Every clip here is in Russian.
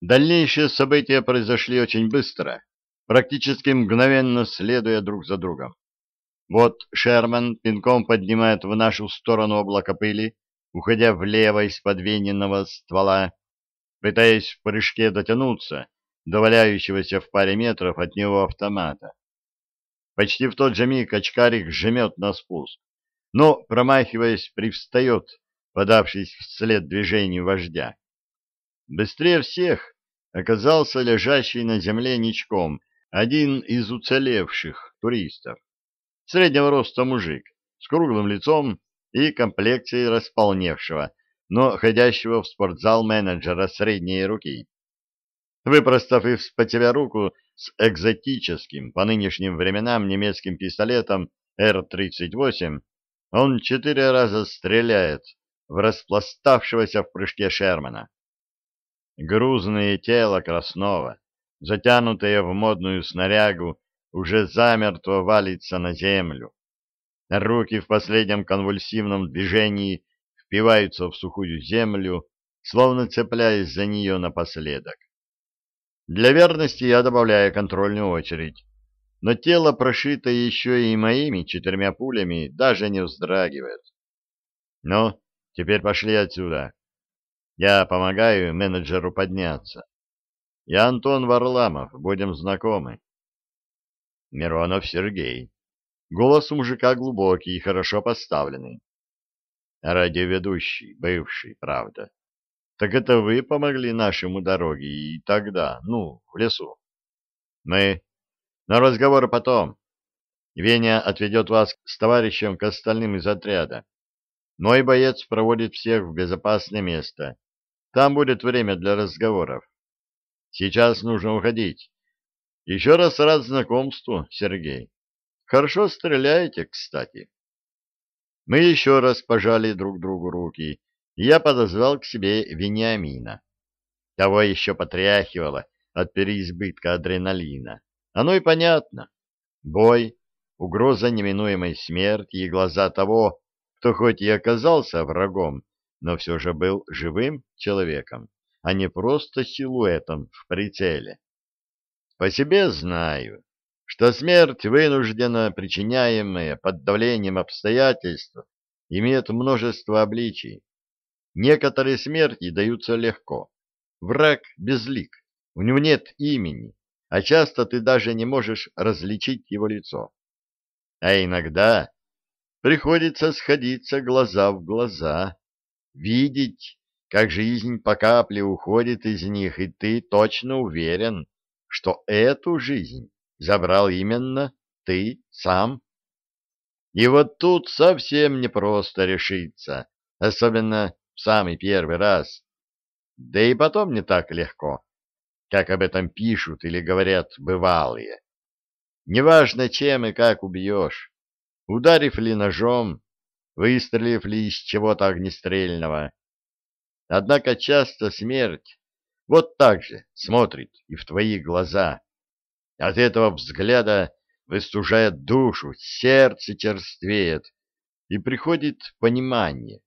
Дальнейшие события произошли очень быстро, практически мгновенно следуя друг за другом. Вот Шерман пинком поднимает в нашу сторону облако пыли, уходя влево из-под ствола, пытаясь в прыжке дотянуться до валяющегося в паре метров от него автомата. Почти в тот же миг очкарик жмет на спуск, но, промахиваясь, привстает, подавшись вслед движению вождя. Быстрее всех оказался лежащий на земле ничком один из уцелевших туристов. Среднего роста мужик с круглым лицом и комплекцией располневшего, но ходящего в спортзал менеджера средней руки. Выпростав и вспотевя руку с экзотическим по нынешним временам немецким пистолетом Р-38, он четыре раза стреляет в распластавшегося в прыжке Шермана. Грузное тело Краснова, затянутое в модную снарягу, уже замертво валится на землю. Руки в последнем конвульсивном движении впиваются в сухую землю, словно цепляясь за нее напоследок. Для верности я добавляю контрольную очередь, но тело, прошито еще и моими четырьмя пулями, даже не вздрагивает. Ну, теперь пошли отсюда. Я помогаю менеджеру подняться. Я Антон Варламов, будем знакомы. Миронов Сергей. Голос у мужика глубокий и хорошо поставленный. Радиоведущий, бывший, правда. Так это вы помогли нашему дороге и тогда, ну, в лесу. Мы. На разговор потом. Веня отведет вас с товарищем к остальным из отряда. Мой боец проводит всех в безопасное место. Там будет время для разговоров. Сейчас нужно уходить. Еще раз рад знакомству, Сергей. Хорошо стреляете, кстати. Мы еще раз пожали друг другу руки, и я подозвал к себе Вениамина. Того еще потряхивало от переизбытка адреналина. Оно и понятно. Бой, угроза неминуемой смерти и глаза того, кто хоть и оказался врагом, но все же был живым человеком, а не просто силуэтом в прицеле. По себе знаю, что смерть, вынужденно причиняемая под давлением обстоятельств, имеет множество обличий. Некоторые смерти даются легко. Враг безлик, у него нет имени, а часто ты даже не можешь различить его лицо. А иногда приходится сходиться глаза в глаза видеть, как жизнь по капле уходит из них, и ты точно уверен, что эту жизнь забрал именно ты сам. И вот тут совсем непросто решиться, особенно в самый первый раз. Да и потом не так легко, как об этом пишут или говорят бывалые. Неважно, чем и как убьешь, ударив ли ножом, выстрелив ли из чего-то огнестрельного. Однако часто смерть вот так же смотрит и в твои глаза. От этого взгляда выстужает душу, сердце черствеет, и приходит понимание,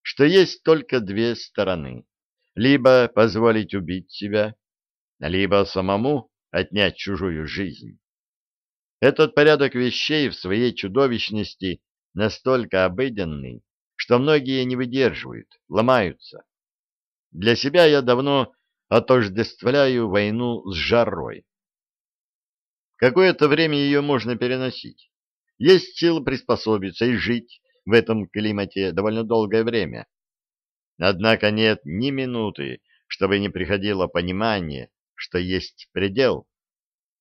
что есть только две стороны. Либо позволить убить себя, либо самому отнять чужую жизнь. Этот порядок вещей в своей чудовищности настолько обыденный, что многие не выдерживают, ломаются. Для себя я давно отождествляю войну с жарой. Какое-то время ее можно переносить. Есть силы приспособиться и жить в этом климате довольно долгое время. Однако нет ни минуты, чтобы не приходило понимание, что есть предел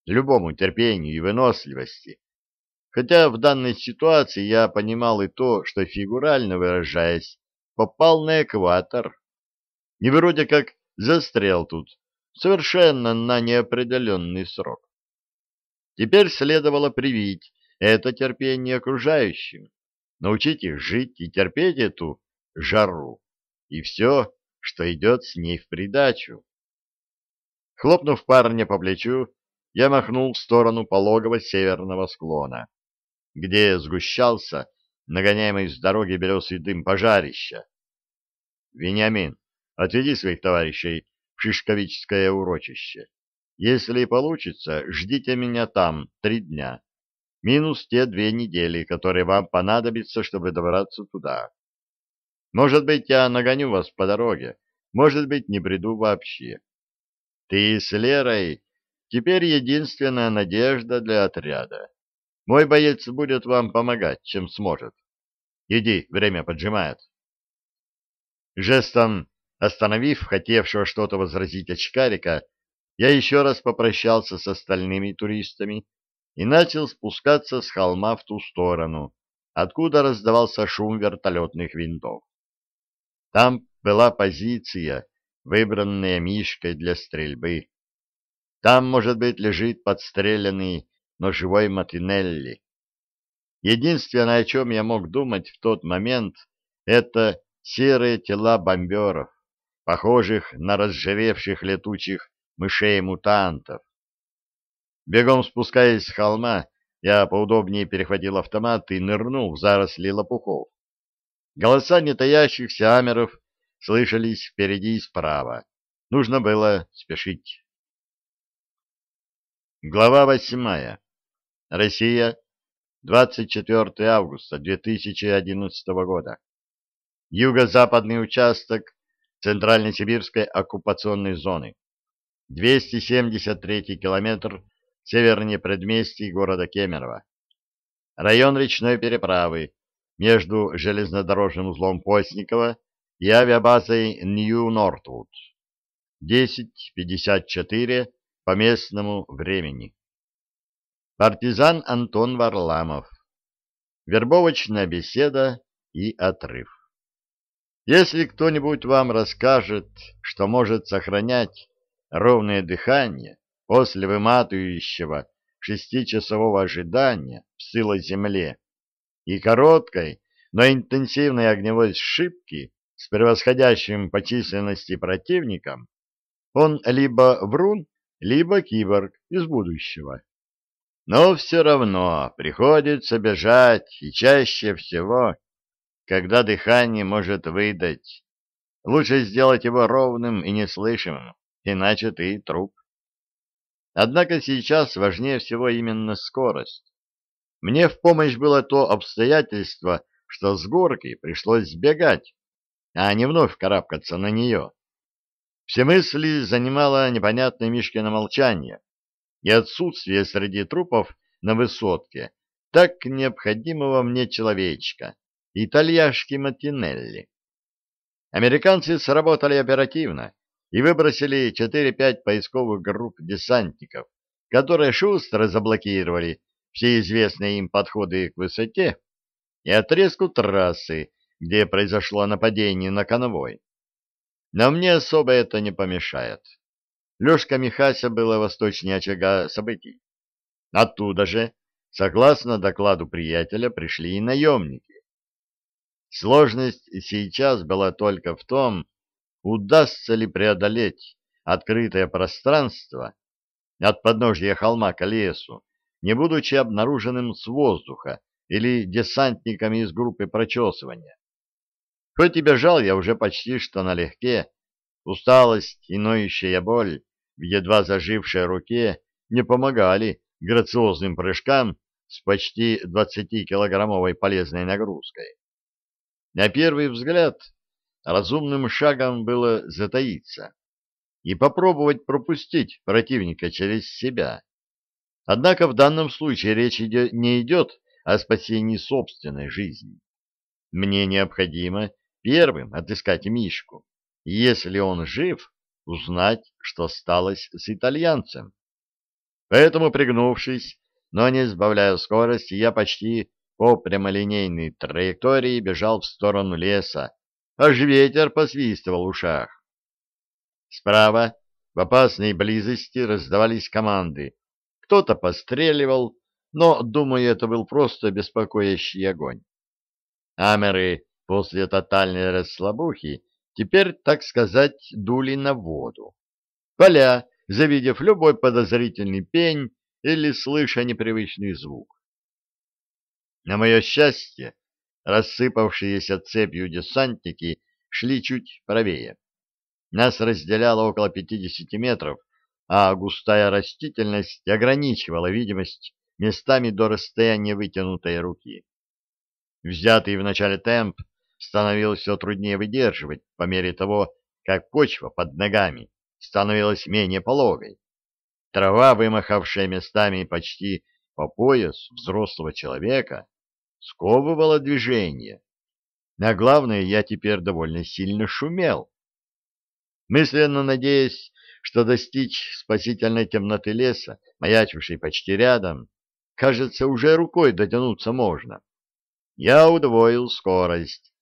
любому терпению и выносливости, Хотя в данной ситуации я понимал и то, что, фигурально выражаясь, попал на экватор. И вроде как застрял тут, совершенно на неопределенный срок. Теперь следовало привить это терпение окружающим, научить их жить и терпеть эту жару и все, что идет с ней в придачу. Хлопнув парня по плечу, я махнул в сторону пологого северного склона где сгущался нагоняемый с дороги белесый дым пожарища. — Вениамин, отведи своих товарищей, в Шишковическое урочище. Если получится, ждите меня там три дня. Минус те две недели, которые вам понадобятся, чтобы добраться туда. Может быть, я нагоню вас по дороге, может быть, не приду вообще. Ты с Лерой теперь единственная надежда для отряда. Мой боец будет вам помогать, чем сможет. Иди, время поджимает. Жестом остановив хотевшего что-то возразить очкарика, я еще раз попрощался с остальными туристами и начал спускаться с холма в ту сторону, откуда раздавался шум вертолетных винтов. Там была позиция, выбранная Мишкой для стрельбы. Там, может быть, лежит подстреленный, но живой Матинелли. Единственное, о чем я мог думать в тот момент, это серые тела бомберов, похожих на разжиревших летучих мышей-мутантов. Бегом спускаясь с холма, я поудобнее перехватил автомат и нырнул в заросли лопухов. Голоса нетаящихся амеров слышались впереди и справа. Нужно было спешить. Глава восьмая. Россия. 24 августа 2011 года. Юго-западный участок Центрально-Сибирской оккупационной зоны. 273 километр севернее предместий города Кемерово. Район речной переправы между железнодорожным узлом Постникова и авиабазой Нью-Нортвуд. 10.54 по местному времени. Партизан Антон Варламов. Вербовочная беседа и отрыв. Если кто-нибудь вам расскажет, что может сохранять ровное дыхание после выматывающего шестичасового ожидания в сылой земле и короткой, но интенсивной огневой сшибки с превосходящим по численности противником, он либо врун, либо киборг из будущего. Но все равно приходится бежать, и чаще всего, когда дыхание может выдать. Лучше сделать его ровным и неслышимым, иначе ты труп. Однако сейчас важнее всего именно скорость. Мне в помощь было то обстоятельство, что с горки пришлось сбегать, а не вновь карабкаться на нее. Все мысли занимало непонятное Мишкино молчание и отсутствие среди трупов на высотке так необходимого мне человечка, итальяшки Матинелли. Американцы сработали оперативно и выбросили 4-5 поисковых групп десантников, которые шустро заблокировали все известные им подходы к высоте и отрезку трассы, где произошло нападение на конвой. Но мне особо это не помешает. Лёшка Михася было восточнее очага событий. Оттуда же, согласно докладу приятеля, пришли и наемники. Сложность сейчас была только в том, удастся ли преодолеть открытое пространство от подножья холма к лесу, не будучи обнаруженным с воздуха или десантниками из группы прочесывания. Хоть и бежал я уже почти что налегке, усталость и ноющая боль в едва зажившей руке не помогали грациозным прыжкам с почти 20-килограммовой полезной нагрузкой. На первый взгляд разумным шагом было затаиться и попробовать пропустить противника через себя. Однако в данном случае речь не идет о спасении собственной жизни. Мне необходимо первым отыскать Мишку, если он жив, узнать, что сталось с итальянцем. Поэтому, пригнувшись, но не сбавляя скорости, я почти по прямолинейной траектории бежал в сторону леса, аж ветер посвистывал в ушах. Справа, в опасной близости, раздавались команды. Кто-то постреливал, но, думаю, это был просто беспокоящий огонь. Амеры после тотальной расслабухи теперь, так сказать, дули на воду. Поля, завидев любой подозрительный пень или слыша непривычный звук. На мое счастье, рассыпавшиеся цепью десантники шли чуть правее. Нас разделяло около 50 метров, а густая растительность ограничивала видимость местами до расстояния вытянутой руки. Взятый в начале темп становилось все труднее выдерживать по мере того, как почва под ногами становилась менее пологой. Трава, вымахавшая местами почти по пояс взрослого человека, сковывала движение. А главное, я теперь довольно сильно шумел. Мысленно надеясь, что достичь спасительной темноты леса, маячившей почти рядом, кажется, уже рукой дотянуться можно. Я удвоил скорость,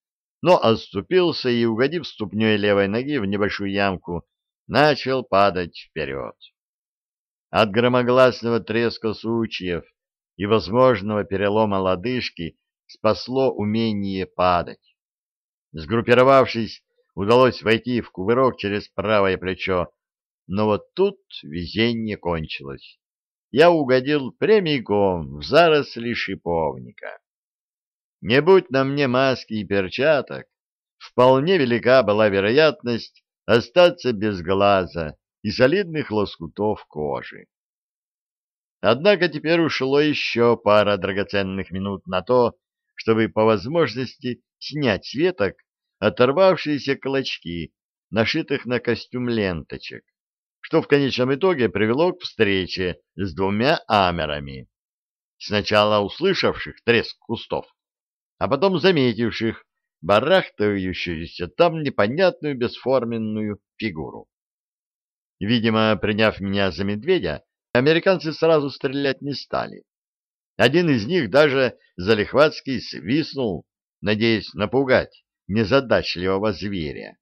но отступился и, угодив ступней левой ноги в небольшую ямку, начал падать вперед. От громогласного треска сучьев и возможного перелома лодыжки спасло умение падать. Сгруппировавшись, удалось войти в кувырок через правое плечо, но вот тут везение кончилось. Я угодил прямиком в заросли шиповника. Не будь на мне маски и перчаток, вполне велика была вероятность остаться без глаза и солидных лоскутов кожи. Однако теперь ушло еще пара драгоценных минут на то, чтобы по возможности снять с веток оторвавшиеся клочки, нашитых на костюм ленточек, что в конечном итоге привело к встрече с двумя амерами, сначала услышавших треск кустов, а потом заметивших барахтающуюся там непонятную бесформенную фигуру. Видимо, приняв меня за медведя, американцы сразу стрелять не стали. Один из них даже залихватски свистнул, надеясь напугать незадачливого зверя.